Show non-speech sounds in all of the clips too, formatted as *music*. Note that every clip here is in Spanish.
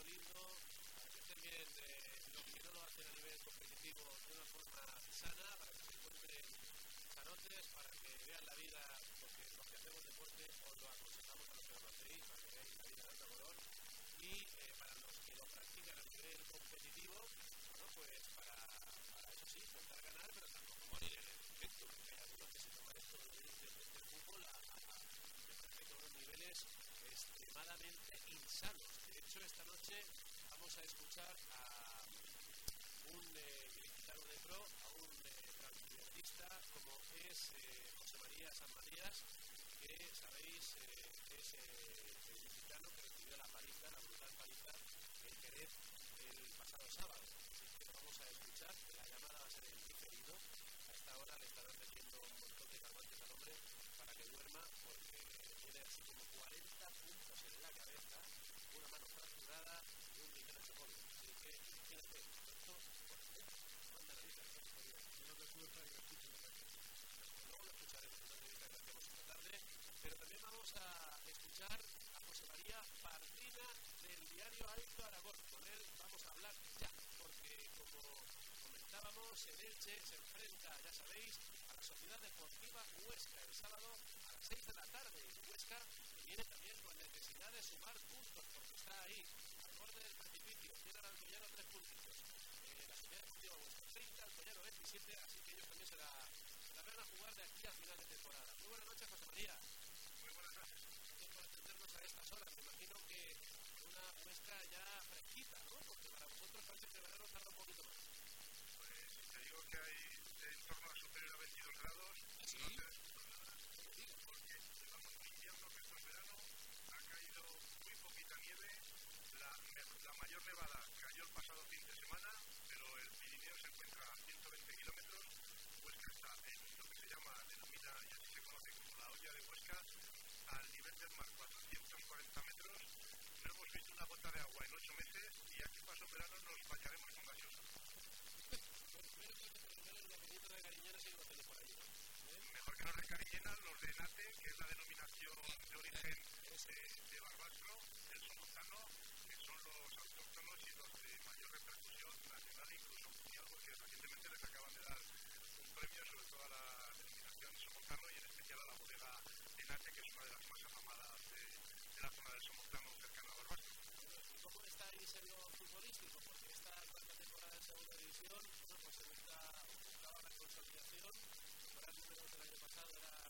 lo lindo, para que estén bien eh, los que no lo hacen a nivel competitivo de una forma sana, para que se encuentren sanotes, para que vean la vida, porque los que hacemos deporte os lo aconsejamos a los que lo hacéis, para que veáis la vida de alto color, y eh, para los que lo practican a nivel competitivo, bueno, pues para, para eso sí, intentar ganar, pero tampoco morir en el efecto, porque hay algunos que se toman esto del de fútbol a, a, a, que unos niveles extremadamente insanos. Esta noche vamos a escuchar a un eh, de pro, a un eh, transmediatista como es eh, José María San Matías, que sabéis eh, es el mexicano que recibió la paliza, la brutal paliza en Jerez el pasado sábado. Así que lo vamos a escuchar, la llamada va a ser el diferido. A esta hora le metiendo un montón de calmantes al hombre para que duerma, porque tiene así como 40 puntos en la cabeza, una mano fracturada y un ligero chocón. Así que imagínate, esto por manda la vida, no te suelta y lo escucho Luego lo escucharemos en una entrevista que hacemos esta tarde, pero también vamos a escuchar a José María Pardina del diario Alto Aragón. Con él vamos a hablar ya, porque como comentábamos, el Elche se enfrenta, ya sabéis, a la Sociedad Deportiva Huesca el sábado a las 6 de la tarde. Huesca viene también con necesidad de sumar puntos, porque está ahí, al borde del precipicio. Tiene al Alcoyano tres puntitos. Eh, la Sociedad Deportiva Huesca 30, Alcoyano 27, así que ellos también se la, se la van a jugar de aquí a final de temporada. Muy buenas noches, José María. Muy buenas noches. Gracias por atendernos a estas horas. Me imagino que ya fresquita, ¿no? Porque para vosotros parece que el verano tarda un poquito más. Pues te digo que hay en torno a superior a 22 grados. ¿Sí? Porque llevamos un invierno que este verano ha caído muy poquita nieve. La, la mayor nevada cayó el pasado fin de semana, pero el Pirineo se encuentra a 120 kilómetros. Huesca está en lo que se llama, denomina y así se conoce como la olla de Huesca, al nivel del mar, 440 metros. Una gota de agua en ocho meses y aquí pasó verano nos bañaremos con gaseosa. De. Mejor que los de Cariñena, los de Nate, que es la denominación de origen de, de Barbastro, el Somozano, que son los autóctonos y los de mayor repercusión nacional e incluso mundial, porque recientemente les acaban de dar un premio sobre todo a la denominación Somozano y en especial a la bodega Enate, que es una de las más afamadas de, de la zona del Somozano cercana a Barbastro. ¿Y cómo estáis en lo futbolístico? Porque esta cuarta temporada de segunda división, bueno, pues se busca, buscaba la consolidación. Para el año pasado era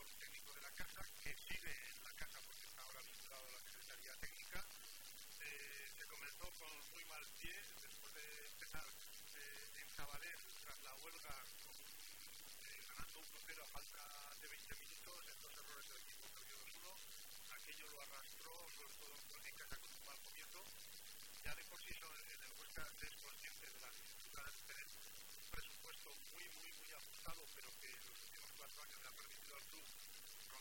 un técnico de la casa, que sigue en la casa porque está ahora vinculado a la Secretaría Técnica. Se comenzó con muy mal pie, después de empezar eh, en Sabadell, tras la huelga, eh, ganando 1-0 a falta de 20 minutos, en dos errores del equipo perdió 2-1. Aquello lo arrastró, sobre todo en casa con un mal comienzo. Ya de por sí en el Huesca es consciente de las dificultades de tener un presupuesto muy, muy, muy ajustado, pero que en los últimos cuatro años le ha permitido al club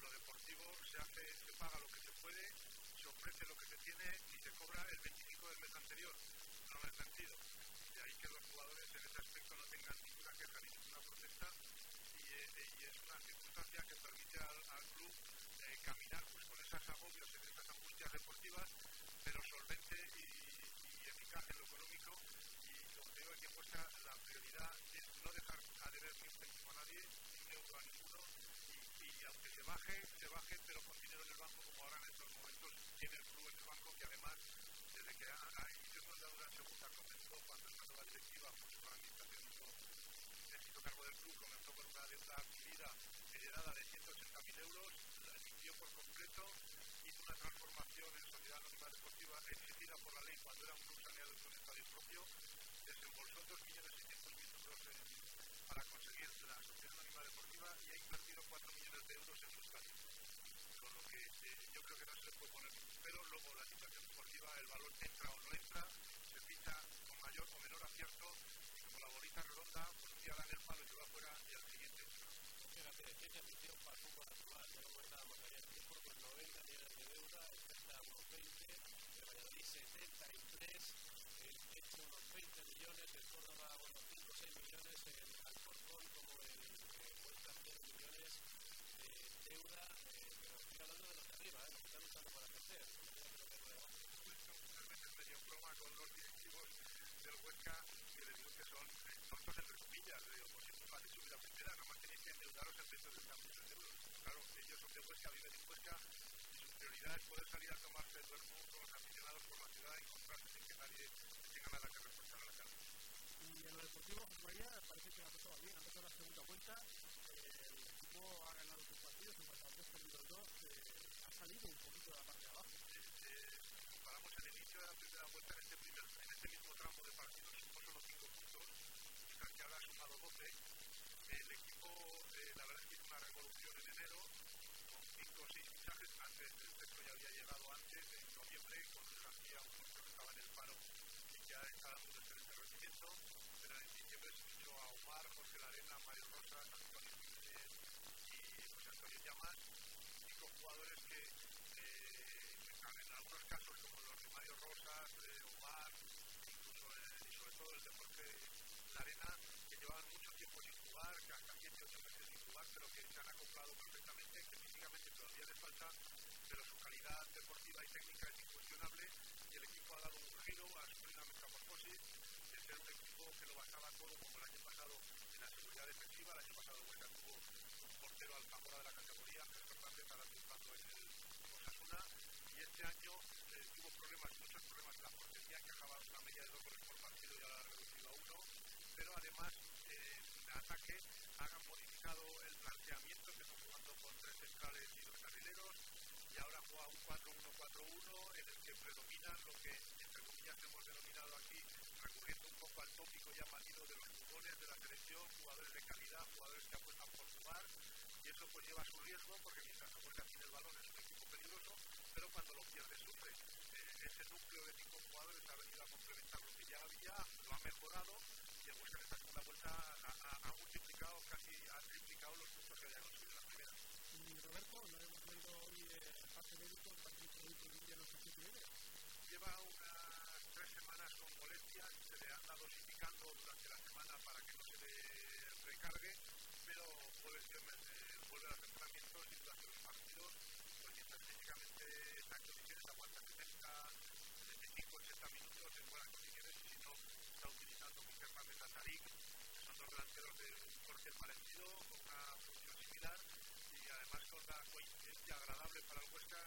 lo deportivo se hace, se paga lo que se puede, se ofrece lo que se tiene y se cobra el 25 del mes anterior. No he sentido. De ahí que los jugadores en ese aspecto no tengan ninguna queja ni ninguna protesta y, eh, y es una circunstancia que permite al, club eh, caminar pues, con esas agobios, en esas angustias deportivas, pero solvente y, y eficaz en lo económico. Y como te digo, aquí puesta la prioridad es no dejar a deber ni un a nadie, ni un euro a ninguno, y, aunque se baje, se baje, pero con dinero en el banco, como ahora en estos momentos tiene el club en el banco, que además, desde que ha, ha iniciado la deuda segunda comenzó cuando esta nueva directiva, pues su administración hizo, se hizo cargo del club, comenzó con una deuda adquirida heredada de 180.000 euros, la emitió por completo, hizo una transformación en sociedad anónima deportiva exigida por la ley cuando era un club saneado con estadio propio, desembolsó 2.600.000 euros en, para conseguir la sociedad anónima deportiva y ha invertido 4 millones de euros en su estadio. Con lo que eh, yo creo que no se le puede poner ningún pero, luego la situación deportiva, el valor entra o no entra, se ficha con mayor o menor acierto y como la bolita redonda, pues un día dan el palo y va fuera y al siguiente entra. Fíjate, qué afición para el fútbol actual, ya lo comentábamos ayer, el con 90 millones de deuda, está a unos 20, el Valladolid 73, el hecho unos 20 millones, el Córdoba unos 5 o 6 millones, el Alcorcón como el eh, Huesca 100 millones de deuda, pero estoy hablando de los de arriba, los que están luchando para crecer, no veces medio broma con los directivos del Huesca que les digo que son tontos entre comillas, le digo, pues es muy fácil subir a primera, nada más tenéis que endeudaros en 130 millones de euros. Claro, ellos son de Huesca, viven en Huesca y su prioridad es poder salir a tomarse el vermú con los aficionados por la ciudad y encontrarse sin que nadie tenga nada que reprochar a la cara. Y en lo deportivo, José María, parece que la cosa va bien. Ha empezado la segunda vuelta, el equipo ha ganado partidos, empatado dos, perdido dos, eh, ha salido un poquito de la parte de abajo. Eh, comparamos el inicio de la primera vuelta en este, primer, en este mismo tramo de partidos, sumó solo 5 puntos, mientras que ahora ha sumado 12. El equipo, eh, la verdad es que hizo una revolución en enero, con 5 o 6 fichajes. Antes, el centro ya había llegado antes, en noviembre, con García, un que estaba en el paro y ya está dando un excelente rendimiento. Pero en diciembre se fichó a Omar, José Larena, Mario Rosas, Antonio Llamas, cinco jugadores que eh, en algunos casos como los de Mario Rosas, eh, Omar, incluso eh, y sobre todo el de Jorge Larena, que llevaban mucho tiempo sin jugar, que hasta 7 8 meses sin jugar, pero que se han acoplado perfectamente, que físicamente todavía les falta, pero su calidad deportiva y técnica es incuestionable y el equipo ha dado un giro, ha sufrido una metamorfosis de ser un equipo que lo basaba todo como el año pasado en la seguridad defensiva, el año pasado Huesca tuvo portero alcamora de la categoría, Fernández, ahora triunfando en el Osasuna, y este año eh, tuvo problemas, muchos problemas en la portería, encajaba una media de dos goles por partido y ahora ha reducido a uno, pero además eh, ataque han modificado el planteamiento, que están jugando con tres centrales y dos carrileros, y ahora juega un 4-1-4-1 en el que predominan lo que, entre comillas, hemos denominado aquí, recurriendo un poco al tópico ya manido de los jugones de la selección, jugadores de calidad, jugadores que apuestan por jugar, y eso pues lleva su riesgo, porque mientras la Huesca tiene el balón es un equipo peligroso, pero cuando lo pierde sufre. Eh, ese núcleo de cinco jugadores ha venido a complementar lo que ya había, lo ha mejorado, y el Huesca en esta segunda vuelta ha, multiplicado, casi ha triplicado los puntos que había conseguido en la primera. Roberto, no hemos leído hoy el parte médico, el parte médico de no sé. Lleva unas tres semanas con molestias, se le anda dosificando durante la semana para que no se le recargue, pero jueves viernes vuelve a los entrenamientos y durante los partidos, pues está en condiciones, aguanta 70, 75, 80 minutos en buenas condiciones y si no, está utilizando con Fernández Tarik, que son dos delanteros de un corte parecido, con una función similar y además con la coincidencia agradable para el Huesca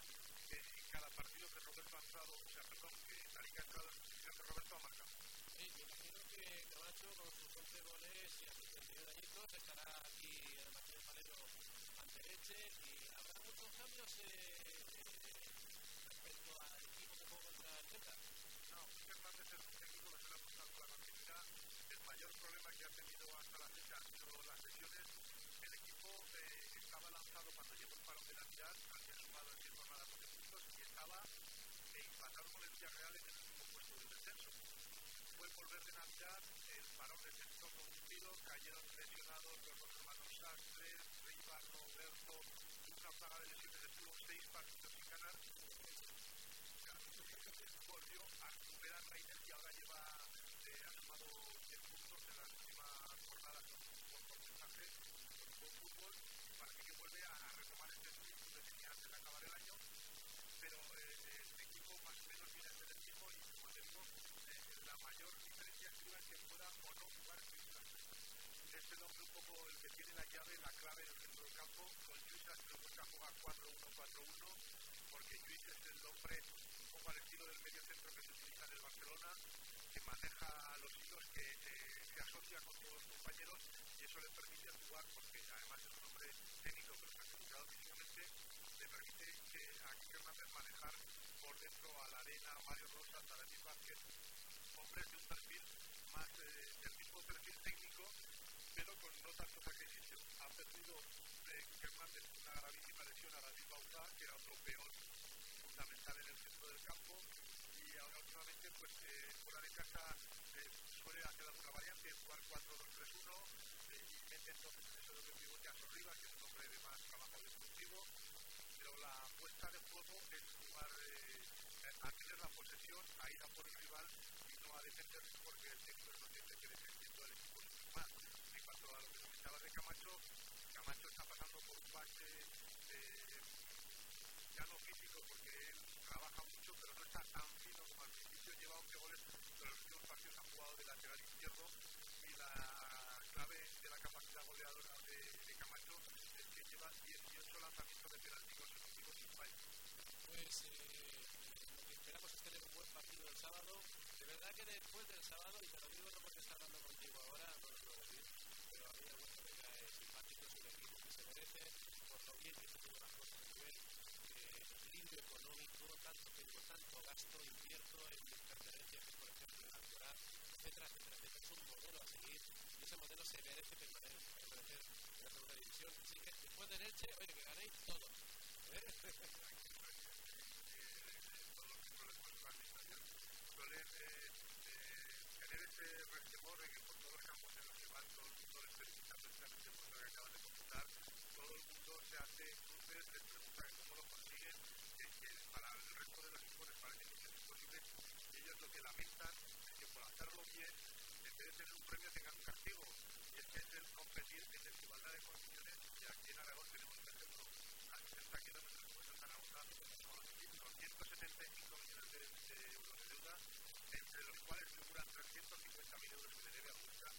que en cada partido que Roberto ha entrado, o sea, perdón, que Tarik ha entrado en posición que Roberto ha marcado. Sí, me imagino que Camacho con sus 11 goles y a sus 39 añitos estará aquí en el Martínez Valero y habrá muchos cambios eh, respecto al equipo que juega contra el Celta. No, Miguel Hernández es un técnico que se ha buscado la continuidad. El mayor problema que ha tenido hasta la fecha han sido las lesiones. El equipo eh, estaba lanzado cuando llegó el parón de Navidad, había sumado en 10 jornadas de puntos y estaba eh, empatado con el Villarreal en el último puesto del descenso. Fue volver de Navidad, el parón descenso con un tiro, cayeron lesionados los dos hermanos Sastre, Rivas, Roberto, una plaga de lesiones, estuvo seis partidos sin ganar. Volvió a recuperar la inercia, ahora lleva, eh, ha sumado 10 puntos en las últimas jornadas con un buen porcentaje, con un fútbol, y parece que vuelve a, retomar este espíritu que tenía antes de acabar el año, pero eh, el equipo más o menos viene a ser el mismo y como te digo, eh, la mayor diferencia estriba en que pueda o no jugar. Es el hombre un poco el que tiene la llave, la clave en el centro del campo, con creo que juega 4-1-4-1, porque Luis es el hombre un poco al estilo del medio centro que se utiliza en el Barcelona, que maneja los hilos, que eh, se asocia con todos los compañeros y eso le permite actuar porque además es un hombre técnico pero sacrificado físicamente, le permite que a Quique Hernández manejar por dentro a la arena, Mario Rosa, a David Vázquez, de un perfil más eh, del mismo perfil técnico, pero con no tanto sacrificio. Ha perdido eh, Quique Hernández una gravísima lesión a David Bauzá, que era otro peón fundamental en el centro del campo y ahora últimamente pues eh, fuera de casa eh, suele hacer alguna variante, jugar 4-2-3-1 eh, y mete entonces en eso de que pivote a Sorribas, que es un hombre de más trabajo destructivo, pero la apuesta de juego es jugar a tener la posesión, a ir a por el rival y no a defender porque el técnico es consciente que defendiendo el equipo es. En cuanto a lo que comentabas de Camacho, Camacho está pasando por un pase ya no físico porque él trabaja mucho pero no está tan fino como al principio. Lleva 11 goles pero los últimos partidos ha jugado de lateral izquierdo. Y la clave de la capacidad goleadora de, de Camacho es que lleva 18 lanzamientos de penalti consecutivos sin fallo pues eh, lo que esperamos es tener un buen partido el sábado de verdad que después del sábado y te lo digo no porque está hablando contigo ahora no lo puedo decir pero a mí el Huesca me cae simpático es un equipo que se merece por lo bien que está haciendo las cosas a nivel equilibrio económico, tanto tengo, tanto gasto, invierto en mis pertenencias, por ejemplo, en la etcétera, etcétera, etcétera. Es un modelo a seguir y ese modelo se merece permanecer, permanecer en la segunda división. Así que después del Elche, oye, que ganéis todo. ¿eh? *laughs* suelen eh, eh, tener ese resquemor de que por todos los campos en los que van, todo el mundo les felicita precisamente por lo que acaban de comentar, todo el mundo se hace cruces, les pregunta cómo lo consiguen, para el resto de los informes parece que es imposible, y ellos lo que lamentan es que por hacerlo bien, en vez de tener un premio tengan un castigo, y es que es el competir en desigualdad de condiciones, y aquí en Aragón tenemos un ejemplo, a 60 kilómetros de Aragón, 270 350.000 euros que le debe a Huesca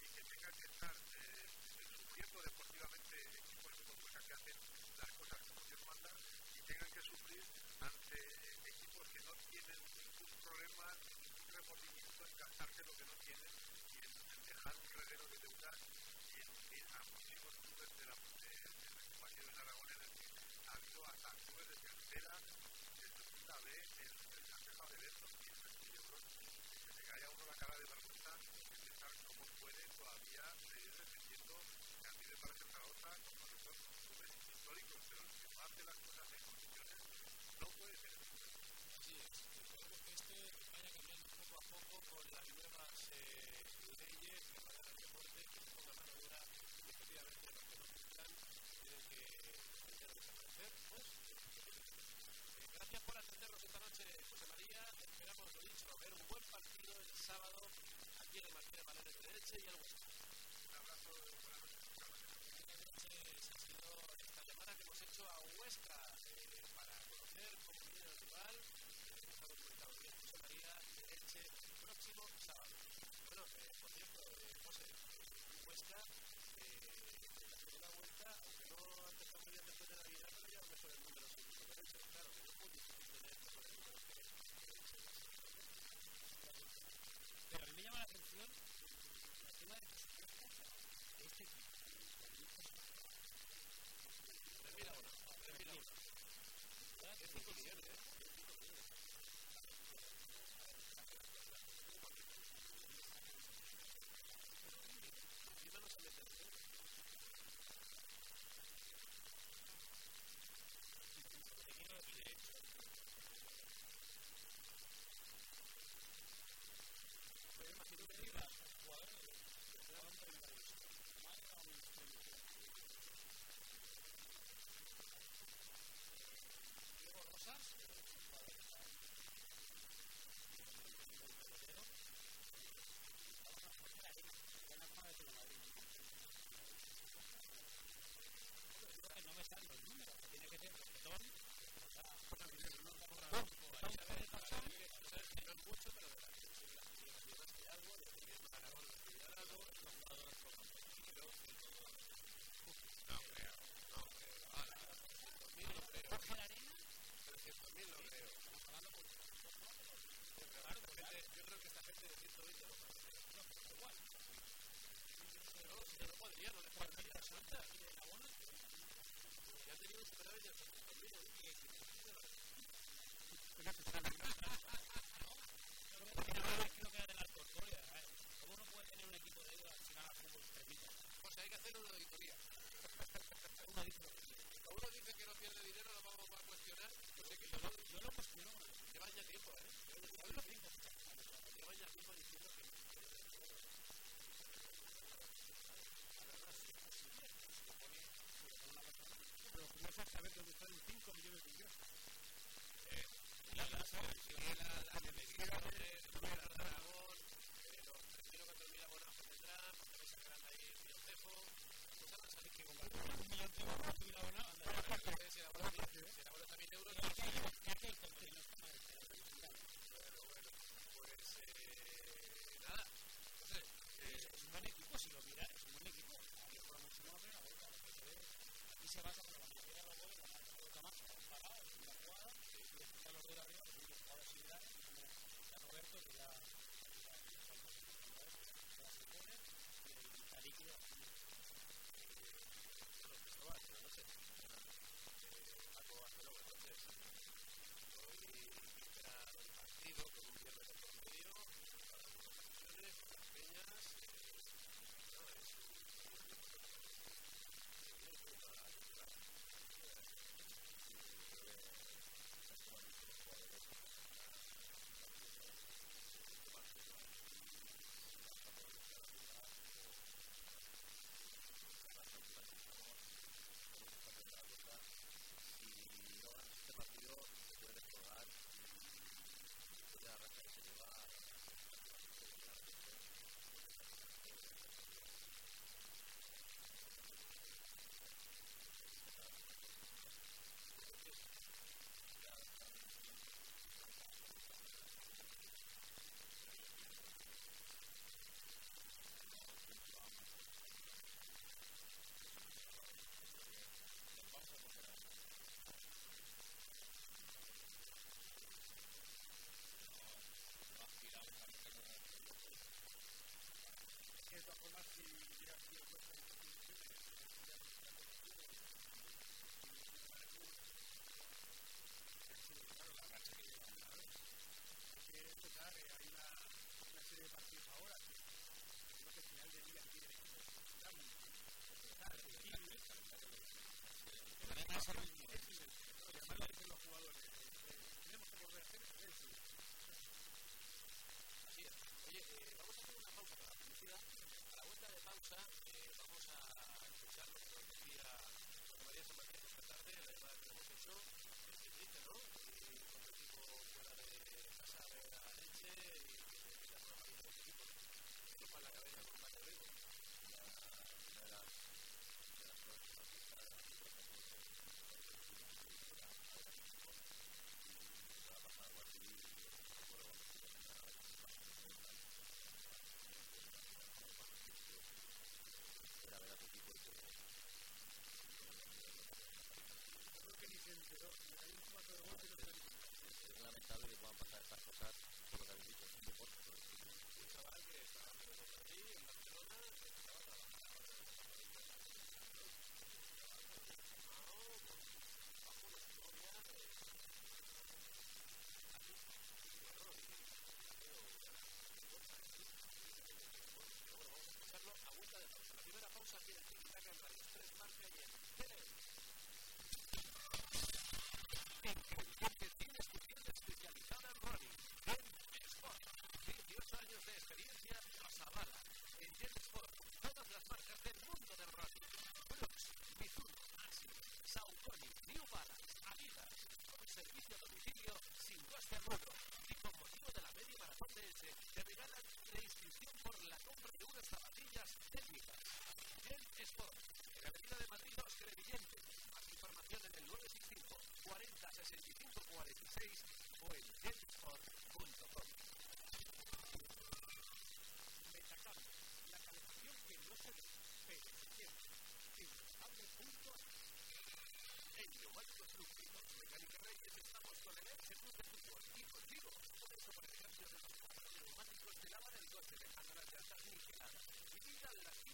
y que tenga que estar eh, sufriendo deportivamente equipos como Huesca que hacen las cosas como Dios manda y tengan que sufrir ante equipos que no tienen ningún problema, ningún remordimiento en gastarse lo que no tienen y en, en dejar un reguero de deudas y en unir a muchísimos clubes de la, la ocupación en Aragón en el que ha habido hasta clubes de tercera, de segunda B, el, el Casteja de Lerdo, 15 euros, que se uno la cara de vergüenza mantener todavía eh, defendiendo que a mí me parece Zaragoza como de los clubes históricos de los que más de las cosas en condiciones no puede tener Sí, yo creo que este vaya cambiando poco a poco con las nuevas eh, leyes que rodean al deporte, que se ponga mano dura y efectivamente los que nos gustan tienen que aprender a desaparecer. Pues, eh, gracias por atendernos esta noche, José María. Esperamos, lo dicho, ver un buen partido el sábado tiene más de y algo. Un abrazo, buenas noches. Buenas esta llamada que hemos hecho a Huesca para conocer cómo viene el rival. Hemos eh, que de Leche próximo sábado. Bueno, por cierto, José, Huesca, en la segunda vuelta, aunque no empezó muy bien después de Navidad, pero ya empezó el número 5 claro. Pero a mí me llama la atención la tema de de este equipo. Termina ahora, ahora. 5 millones, ¿eh? se basa 2015 te regalan la inscripción por la compra de unas zapatillas técnicas. Bien Sport, en la Avenida de Madrid, Los Crevillentes. Más información en el 965 40 65 46 o en de la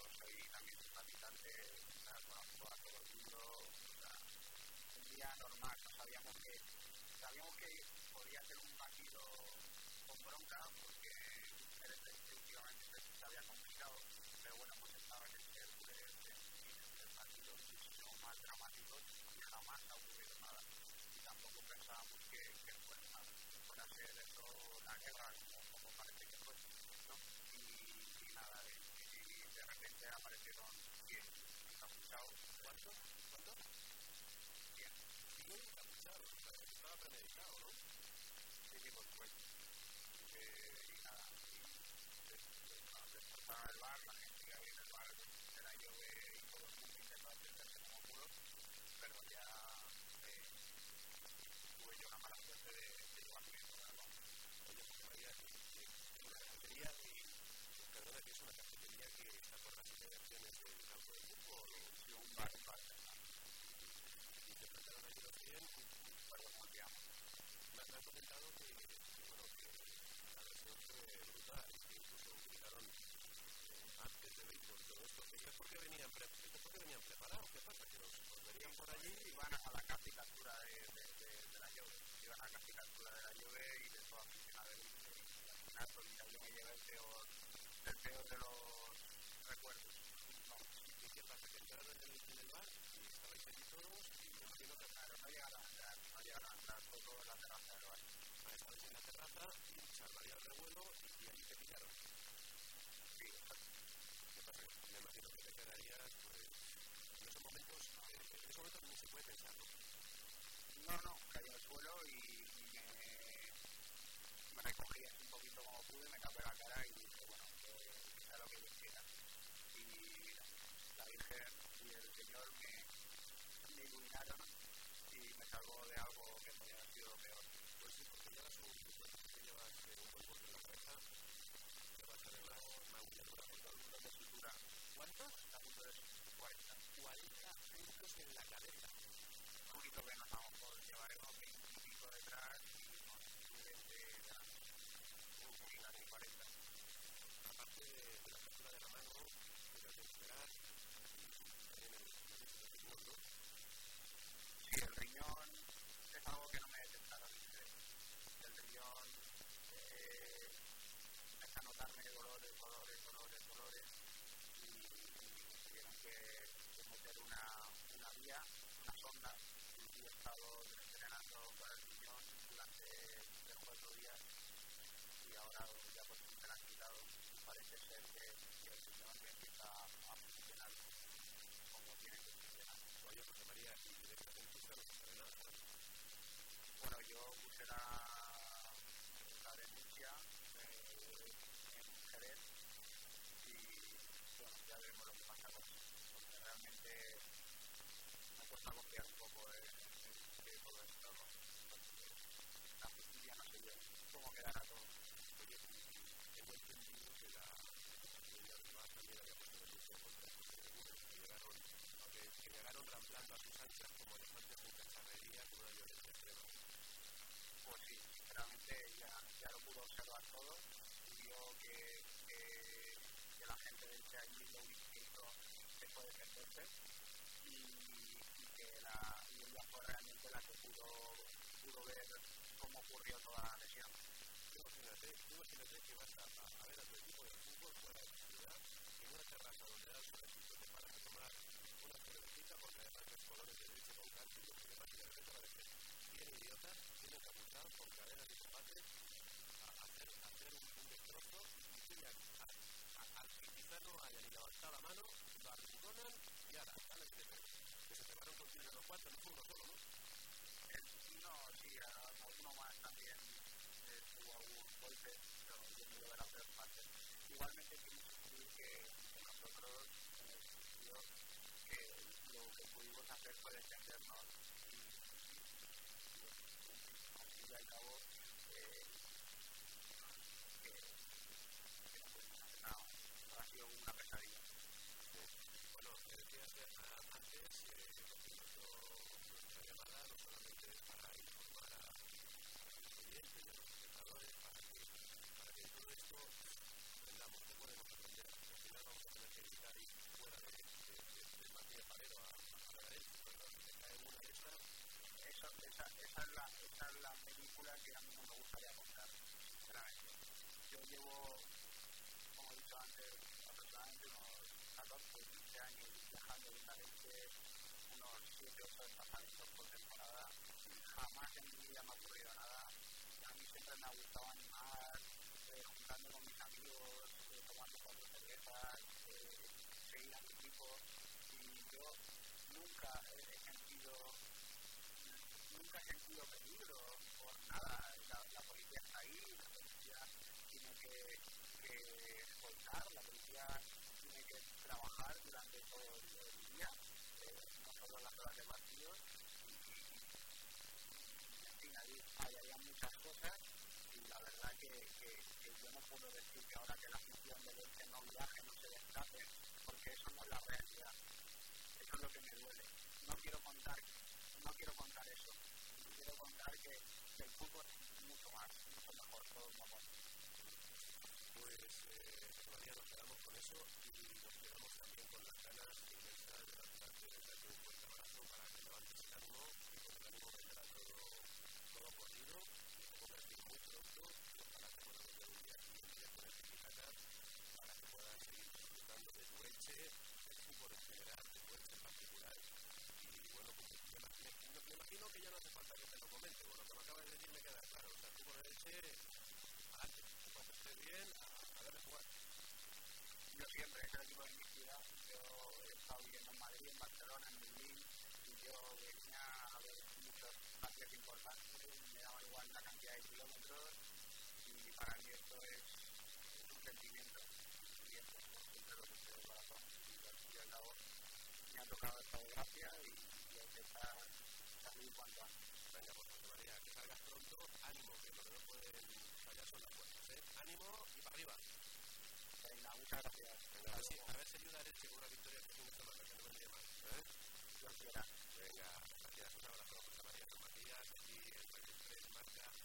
soy también simpatizante, sea, conozco a todo el mundo, un día normal, no sabíamos que, sabíamos que podía ser un partido con bronca porque últimamente se, se había complicado, pero bueno, hemos estado en este partido muchísimo más dramático y jamás ha ocurrido nada. Y tampoco pensábamos que, que fuera, fuera a ser eso la guerra como, como parece que fue, ¿no? Y, y nada, y, y repente aparecieron 100 encapuchados, ¿Cuántos? ¿Cuántos? 100, Bien encapuchados, o sea, estaba premeditado, ¿no? sí, sí, por supuesto. Eh, y nada, y des- des- bueno, destrozaron el bar, la gente que había en el bar se la llove y todo el mundo intentó atenderse como pudo, pero ya eh, tuve yo una mala suerte de, de llevar bien con el balón. Oye, José María, que, que es una cafetería que, perdona, que es una cafetería que está por las inmediaciones del campo de Sí, un bar, un bar cercano. y te plantaron allí los 100, Pero como digamos, me han comentado que, bueno, que la versión fue brutal, que incluso utilizaron eh, antes de béisbol y todo esto. ¿Esto es porque venían, pre porque venían preparados? ¿Qué pasa? ¿Que los, venían por allí? iban a la casi captura de, de, de, de la lluvia, iban a la casi captura de la lluvia y de toda aficionada del Inter. Y al final, pues yo me llevé el peor, el peor de los recuerdos. Vamos. ¿Y qué pasa? Que entraron en el, bar y estabais allí todos y me imagino que Claro, no llegaron a entrar, no llegaron a entrar, fue todo en la terraza del bar. estabais en la terraza y se armaría el revuelo y allí te pillaron. Sí. ¿Qué pasa? Me imagino que te quedarías, pues, en esos momentos, en esos momentos ni se puede pensar, ¿no? No, no, caí al suelo y, y me, me recogí un poquito como pude, me tapé la cara y dije, bueno, que sea lo que Dios quiera. Y la Virgen y el Señor me, me iluminaron y me salvó de algo que podía haber sido peor. Pues sí, porque llevas un, que llevas eh, un buen golpe en la cabeza, llevas además una el Puntos de sutura, ¿Cuántos? a punto de 40. 40 puntos en la cabeza. Un poquito que nos vamos por llevaremos 20 y pico detrás y nos suben de delante. Y casi 40. Aparte de, la fractura de la mano, que hay que esperar, y también el, el riñón, ¿no? Sí, el riñón es algo que no me detectaron ustedes. El riñón eh, empieza a notarme dolores, dolores, dolores, dolores y, y tuvieron que, que meter una, una vía, una sonda y he estado entrenando para el riñón durante tres o cuatro días y ahora ya por fin me la han quitado. Parece ser que, el riñón me empieza a funcionar como tiene que funcionar. Oye, José María, y de que te empieza no. Bueno, yo puse la, la denuncia eh, en Jerez y bueno, ya veremos lo que pasa con eso. Porque realmente me cuesta confiar un poco en, en todo esto. ¿no? La justicia no sé yo cómo quedará todo. Oye, que la de también había llegaron, que, a sus anchas como elefantes en cacharrería con una violencia extrema. Pues sí, sinceramente ya, lo pudo observar todo y vio que, la gente del allí lo único que hizo fue defenderse que la, ella fue realmente la que pudo, pudo ver cómo ocurrió toda la lesión. imagínate, imagínate que vas a, a, ver a tu equipo de fútbol fuera de la ciudad, en una terraza donde da el solecito, te paras a tomar una cervecita porque además ves colores de derecho con cálculo, y demás y de repente parece bien idiota, bien encapuchado, con cadenas y combates, a, hacer, a hacer un, un destrozo y ya al que quizá no haya ni levantado la mano, lo arrinconan y ahora, dale que te Que se contigo unos cuantos, no fue uno solo, ¿no? No, sí, alguno más también eh, tuvo algún golpe, pero yo me llevo la peor parte. Igualmente quiero decir que nosotros, en el sentido, que lo que pudimos hacer fue defendernos y, al fin y al cabo eh, una pesadilla. Bueno, decías antes que nuestra llamada no solamente es para informar a, a los oyentes y a los espectadores, para que, para esa, es la, película que a mí no me gustaría contar. Yo llevo, como he dicho antes, unos 14 o 15 años viajando lentamente unos 7 o 8 desplazamientos por temporada. Jamás en mi vida me ha ocurrido nada. A mí siempre me ha gustado animar, eh, juntando con mis amigos, eh, tomando cuatro cervezas, eh, seguir a mi equipo. Y yo nunca he sentido nunca he sentido peligro por nada. La, policía está ahí, la policía tiene que, que escoltar, la policía tiene que trabajar durante todo el, día, eh, no solo las horas de partidos. Y, y, en fin, muchas cosas verdad que, que, que, yo no puedo decir que ahora que la afición de leche no viaje, no se desplace, porque eso no es la realidad. Eso es lo que me duele. No quiero contar, no quiero contar eso. Quiero contar que, que el fútbol es mucho más, mucho mejor, todo el mundo pues eh, todavía nos quedamos con eso y nos quedamos también con las ganas de lanzarte desde aquí un fuerte abrazo para que levantes el ánimo y con el ánimo vendrá todo, todo corrido y te pongas bien muy pronto y ojalá te podamos ver un día aquí un día con el Titicaca para que puedas seguir disfrutando de tu Elche, del fútbol en general, de tu Elche en particular y bueno, pues me, me, me imagino que ya no hace falta que te lo comente, con lo que me acabas de decir me queda claro, o sea, el fútbol en Elche, adelante cuando esté bien, a, a ver jugar. Yo siempre sido equipo de mi ciudad. Yo he estado viviendo en Madrid, en Barcelona, en Berlín, y yo venía a ver muchos partidos importantes, me daba igual la cantidad de kilómetros, y para mí esto es, un sentimiento, y esto es siempre lo que estoy de corazón. Y al cabo me ha tocado esta desgracia y, y hay que estar salir cuanto antes. Venga, pues José María, que salgas pronto, ánimo, que lo que no pueden fallar son las puertas, ¿eh? Ánimo y para arriba. Venga, muchas gracias. Venga, a ver si, a ver si ayuda a Elche con una victoria este fin de semana, que no vendría mal, ¿eh? Dios quiera. Venga, gracias, un abrazo a José María San Matías, aquí en Radio 3 Marca.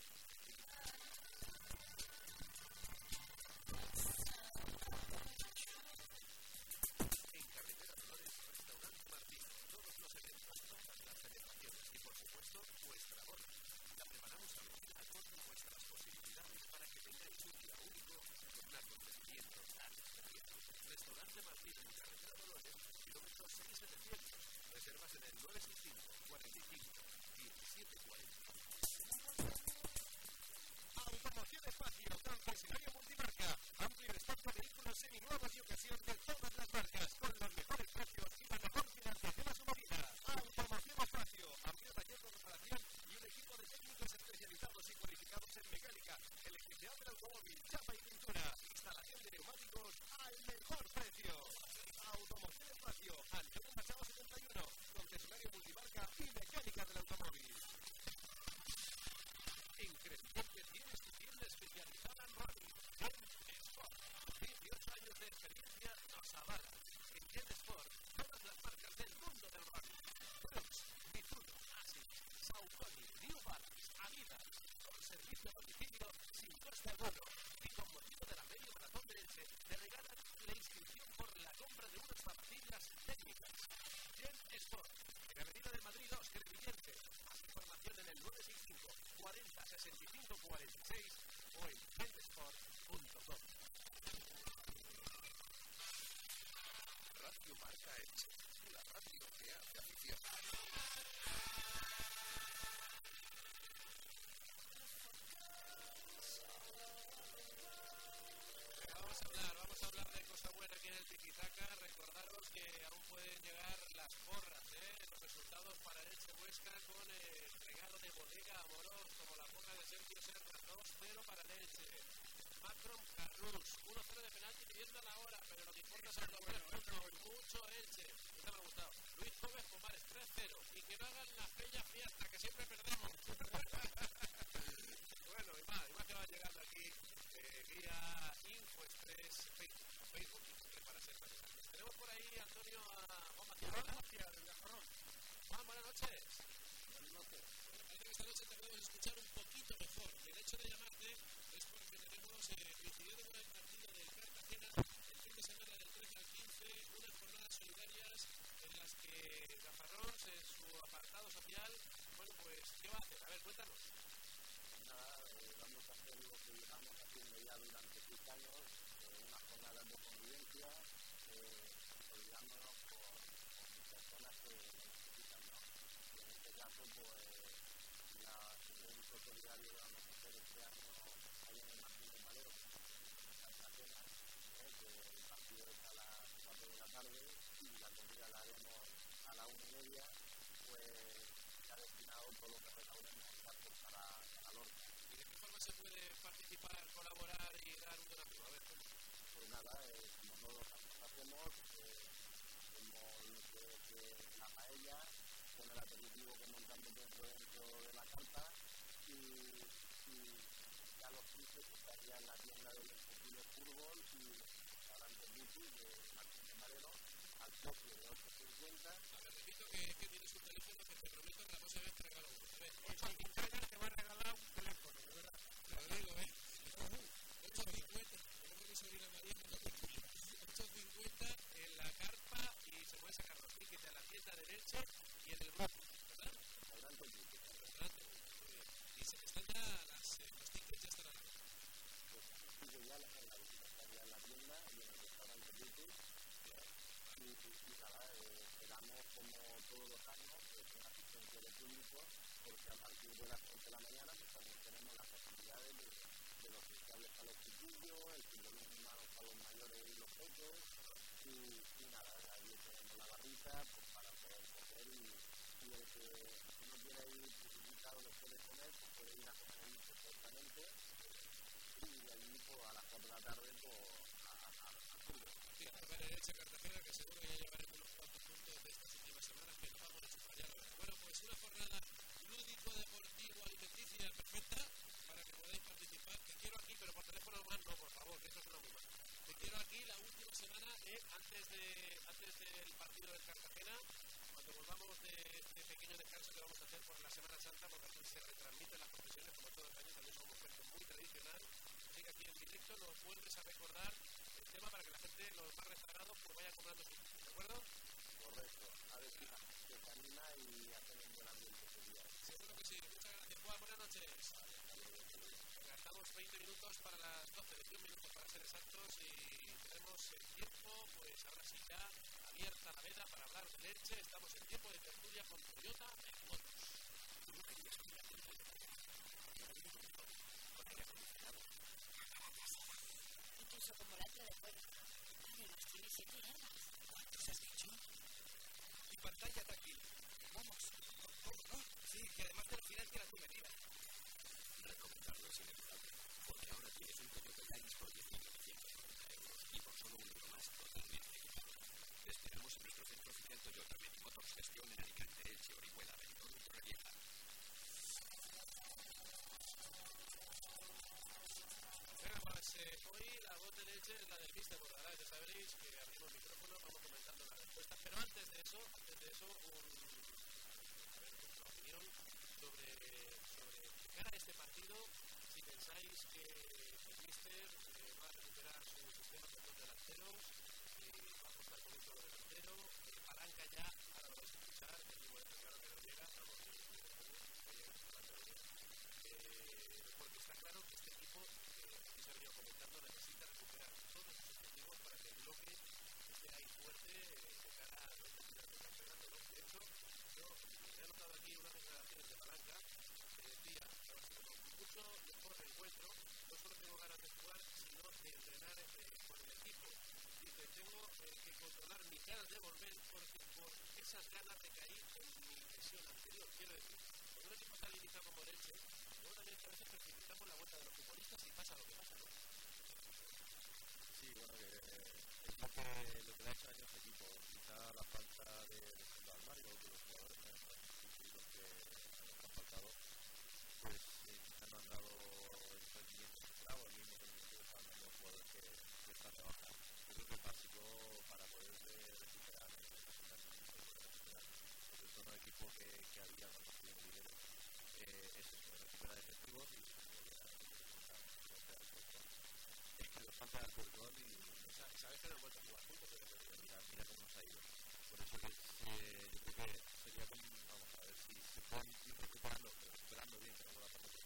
Supuesto vuestra boda. La preparamos a medida con vuestras posibilidades para que tengáis un día único con un acontecimiento tan especial. Restaurante Martín en Carretera Dolores, kilómetro 6700. Reservas en el 965 45 1740. Automoción Espacio, concesionario multimarca, amplio espacio de vehículos seminuevos y ocasión de todas las marcas, con los mejores precios y la mejor financiación a su medida. Automoción Espacio, amplio taller de reparación y un equipo de técnicos especializados y cualificados en mecánica, electricidad del automóvil, chapa y pintura, instalación de neumáticos al mejor precio. Automoción Espacio, Antonio Machado 71, concesionario multimarca y mecánica del automóvil. En especializada en rally. Gen Sport. 18 años de experiencia nos avalan. En Gen Sport, todas las marcas del mundo del rally. Brooks, Mizuno, Asics, Saucony, New Balance, Adidas. Con servicio a domicilio sin coste alguno. Y con motivo de la media maratón de Elche, te regalan la inscripción por la compra de unas zapatillas técnicas. Gen Sport. En Avenida de Madrid 2, Crevillente. Más información en el 965 40 65 46 o en genesport.com. Radio Marca Elche, la radio que hace afición. Vamos a hablar, vamos a hablar de cosa buena aquí en el Tiquitaca. Recordaros que aún pueden llegar las porras, ¿eh? los resultados para Elche Huesca con el regalo de bodega amoroso como la porra de Sergio Serra Macron Carrus. 1-0 de penalti pidiendo la hora, pero lo que importa son los tres puntos. Mucho Elche. Este me ha gustado. Luis Gómez Pomares 3-0. Y que no hagan la bella fiesta, que siempre perdemos. *laughs* bueno, y más, y más que van llegando aquí eh, vía Infoexpress Facebook. Facebook Infoexpress para ser más. Tenemos por ahí, Antonio, a Juan Macías. Juan, buenas noches. Podemos escuchar un poquito mejor. El hecho de llamarte es porque tenemos, eh, coincidiendo con el partido del Cartagena, el fin de semana del 13 al 15, unas jornadas solidarias en las que Gafarrón, en su apartado social, bueno, pues, ¿qué va a hacer? A ver, cuéntanos. nada, eh, vamos a hacer lo que llevamos haciendo ya durante seis años, eh, una jornada de convivencia, eh, olvidándonos por, por personas que lo necesitan, ¿no? Y en este caso, pues, evento solidario que vamos a hacer este año ahí en el Martín de Valero, en Cartagena, ¿eh? que el partido es a las 4 de la tarde y la comida la haremos a la una y media, pues se ha destinado todo lo que recaudemos para aportar a, a Lorca. ¿Y de qué forma se puede participar, colaborar y dar un donativo? A ver, ¿cómo? Pues nada, eh, como todos hacemos, eh, hacemos que eh, la paella con el aperitivo que montamos dentro, dentro de la carta y, y ya los 15 que estaría en la tienda del Instituto de Fútbol y el restaurante Beauty de Martín de Marero al precio de 8.50 A ver, repito que, que tienes un teléfono que te prometo que la próxima vez te regalo uno. Ocho te va a regalar un teléfono, de verdad. te lo digo, ¿eh? 8.50, tenemos que subir a pillo. 8.50 en la carpa y se puede sacar los tickets a la tienda de leche y en el grupo, ¿verdad? restaurante Beauty. El restaurante, muy bien. Y ya las, eh, los tickets ya están a la venta. Pues sigue ya la, en la tienda y en el restaurante Beauty y, y, nada, esperamos como todos los años pues, una asistencia de público porque a partir de las 11 de la mañana pues, también tenemos las facilidades de, de los fiscales para los chiquillos, el cinturón humano para los mayores y los peques y, y nada, ahí tenemos la barrita pues, para poder coger y, y el que no quiera ir precipitado después de comer pues puede ir a y allí pues, a las 4 de la tarde pues, a, a, a fútbol. Fíjate, para el Elche Cartagena, que seguro que ya llevaremos unos cuantos puntos de a la. Bueno, pues una jornada lúdico, deportivo, alimenticia perfecta para que podáis participar. Te quiero aquí, pero por teléfono más no, por favor, que eso es una muy mal. Te quiero aquí la última semana, eh, antes, de, antes del partido del Cartagena, volvamos de este pequeño descanso que vamos a hacer por la Semana Santa, porque aquí se retransmiten las competiciones como todos los años, también somos gente muy tradicional. Así que aquí en directo nos vuelves a recordar el tema para que la gente, los más rezagados, pues vaya comprando su ¿de acuerdo? Correcto, a ver si se anima y hacen un buen ambiente ese día. Seguro que sí. Muchas gracias, Juan. Buenas noches. Estamos 20 minutos para las 12, 21 minutos para ser exactos y tenemos el tiempo, pues ahora sí ya abierta la veda para hablar de leche. Estamos en tiempo de tertulia con Toyota Motos. Incluso como la de. Además tiene. ¿Cuántos has dicho? Y pantalla táctil. Vamos, con todo, ¿no? Sí, que además del final tiene la tu medida. Recomendarlo es inevitable, porque ahora tienes un Toyota Yaris por 10.990 euros y por solo un euro más totalmente equipado. Te esperamos en nuestro centro oficial Toyota Medimotors Gestión en Alicante, Elche, Orihuela, Benidorm y Torrevieja. Venga, pues eh, hoy la voz de leche es la del Mister Bordalás. Ya sabréis que abrimos micrófono, vamos comentando las respuestas. Pero antes de eso, antes de eso, un, a ver, vuestra opinión sobre, cara a este partido, si pensáis que el Mister eh, va a recuperar su sistema con dos delanteros, y va a apostar por un solo delantero, eh, palanca ya, ahora lo vais a escuchar, el mismo está claro que no llega, no no llega. Eh, porque está claro que este equipo, eh, aquí se ha venido comentando, necesita recuperar todos sus objetivos para que el bloque esté ahí fuerte eh, de cara a los finales del campeonato. De hecho, yo he notado aquí unas declaraciones mucho después del encuentro, no solo tengo ganas de jugar, sino de entrenar este, con el equipo. Dice, tengo eh, que controlar mi ganas de volver porque por esas ganas recaí en mi lesión anterior. Quiero decir, en un equipo tan limitado como el Elche, luego también a veces precipitamos la vuelta de los futbolistas y pasa lo que pasa, ¿no? Sí, bueno, que eh, es más que lo que le ha hecho daño a este equipo. Quizá la falta de, de armario, de los jugadores no han que están los que, que están. Yo creo que es básico para poder eh, recuperar el. Sobre equipo que, había cuando estuvimos líderes, eh, es recuperar efectivos y es que nos falta el y sabes que no a jugar juntos, mira, mira cómo nos ha ido. Por eso eh, yo creo que sería como, vamos a ver si se pueden ir recuperando, pero recuperando bien, no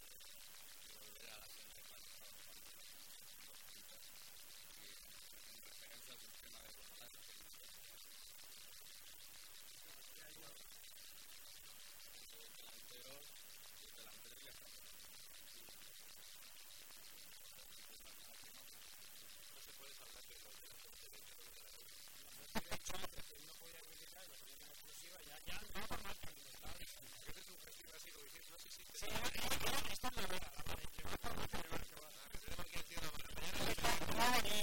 Sí,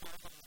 Pues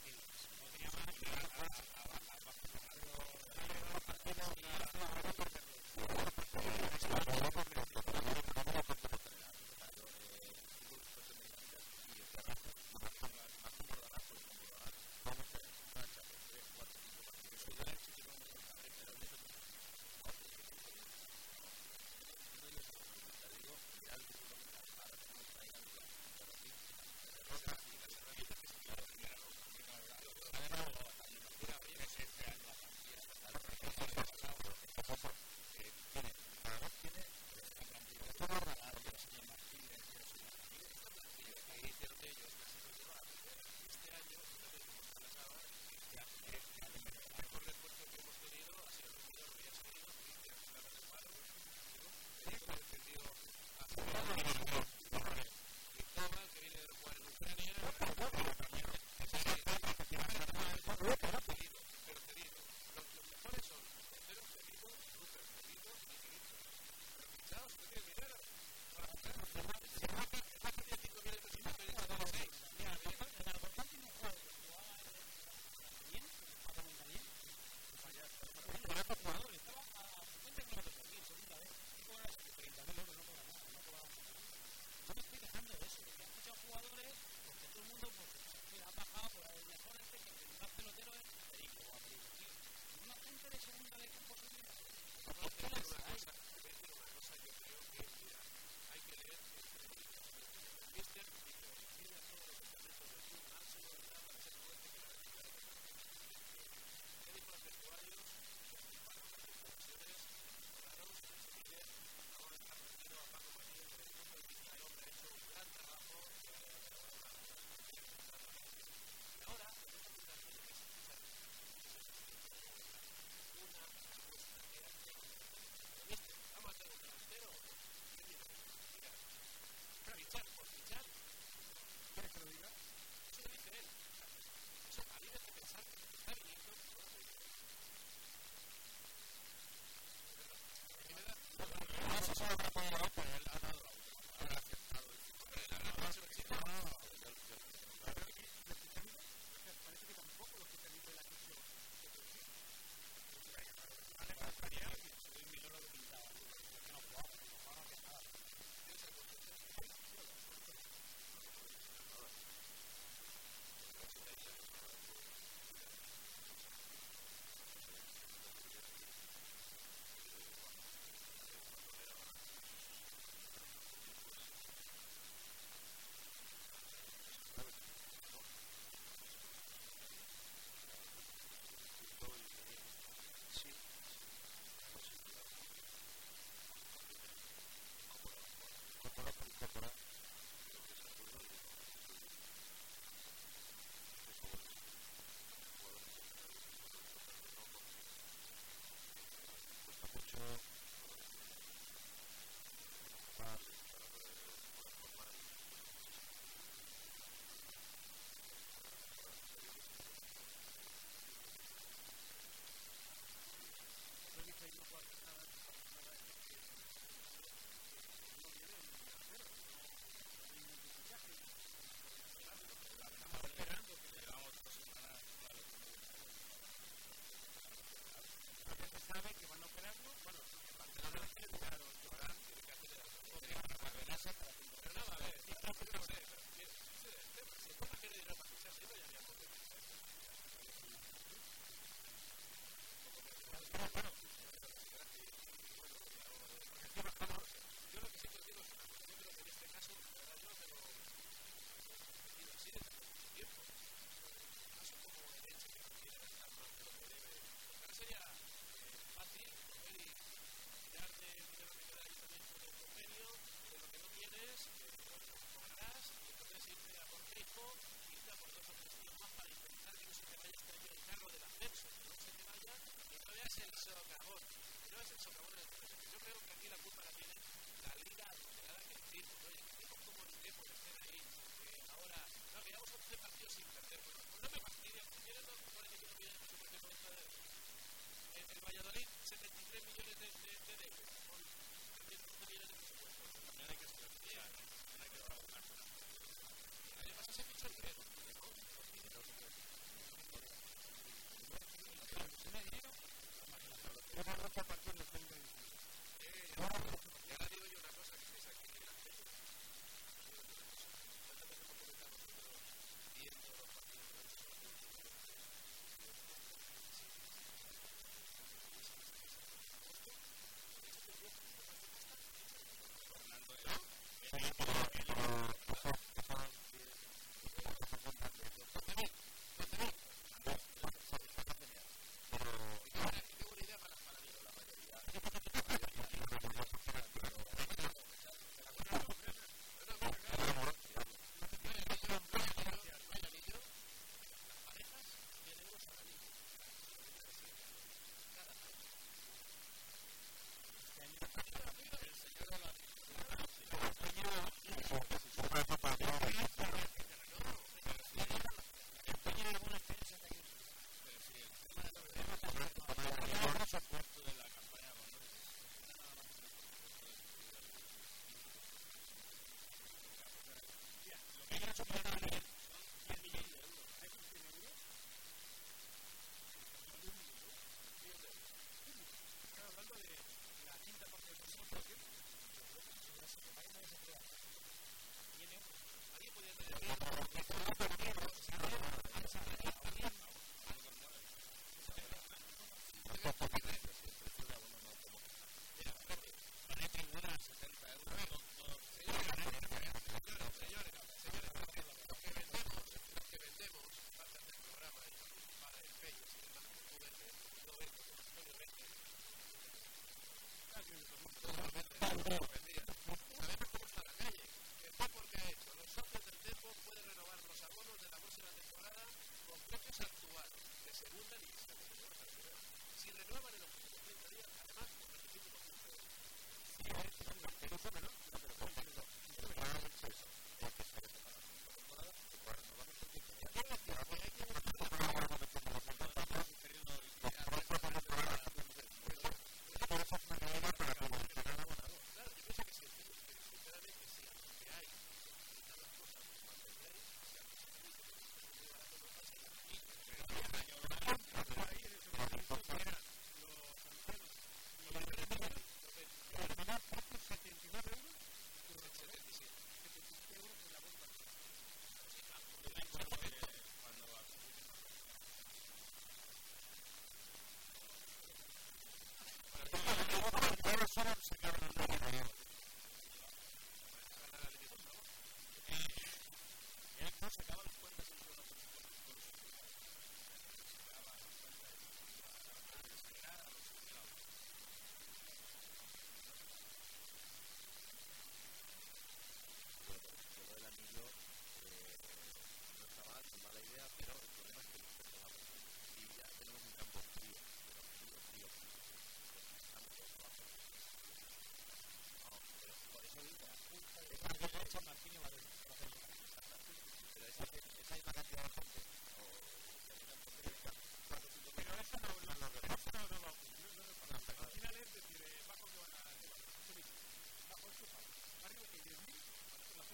Griego, ¿no? Con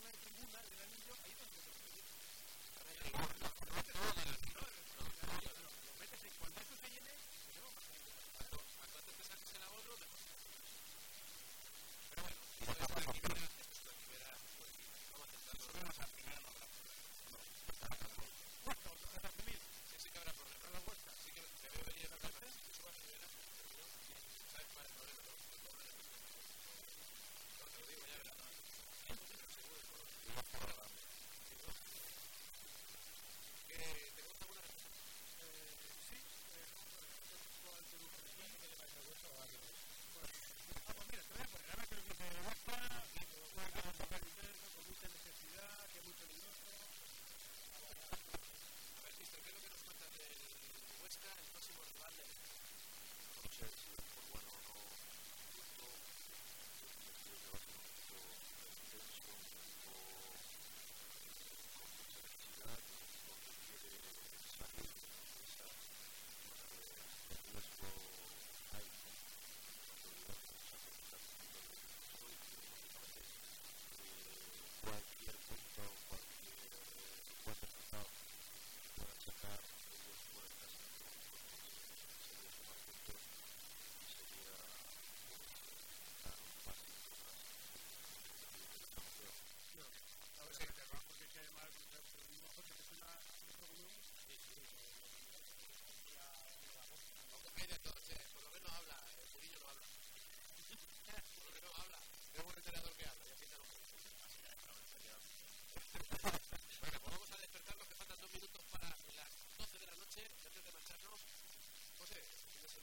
una segunda del anillo, ahí donde se puede.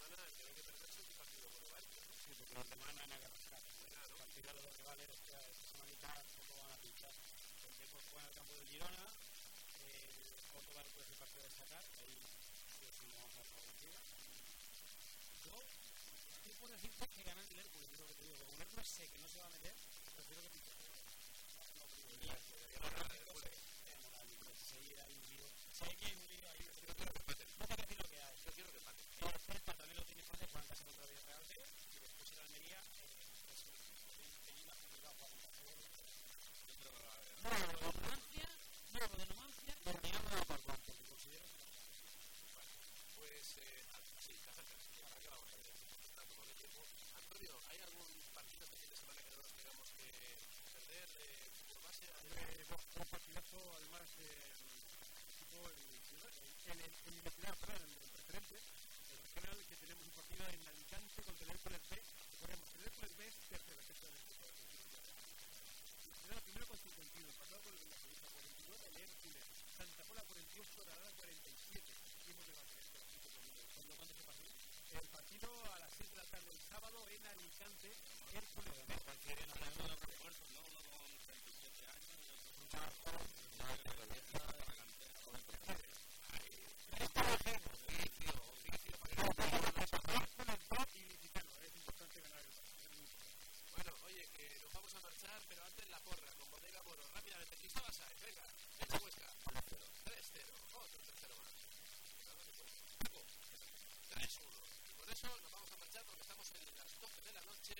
semana creo que partido. Sí, porque la semana en que pasar. Los partidos los rivales esta semana poco van a pinchar. El equipo juega en el campo de Girona, Portugal pues el partido de destacar, ahí pues vamos a favorecida. Yo estoy por decirte que ganan el Hércules, es lo que te digo, como Hércules sé que no se va a meter, prefiero que pinche. No, Sé que hay un lío ahí. Yo quiero que. No sé lo que hay. Yo que. Que de tiempo. Antonio, ¿hay algún partido este fin de de tenemos un partido en Alicante contra el Hércules B. Recordemos, el Hércules B es tercero, que es primera con 51, pasado por el Nacionalista 49, el Hércules, Santa Pola 48, Granada 47. Hicimos debate esto, ¿Cuándo cuándo se partido? El partido a las 6 de la tarde el sábado en Alicante, Hércules no no ganar, pero antes la porra, con bodega moro. Rápidamente, Cristóbal Sáenz, venga, hecho Huesca. 3-0. 3-0, otro 3-0 más. 3-1. Y con eso nos vamos a marchar porque estamos en las 12 de la noche.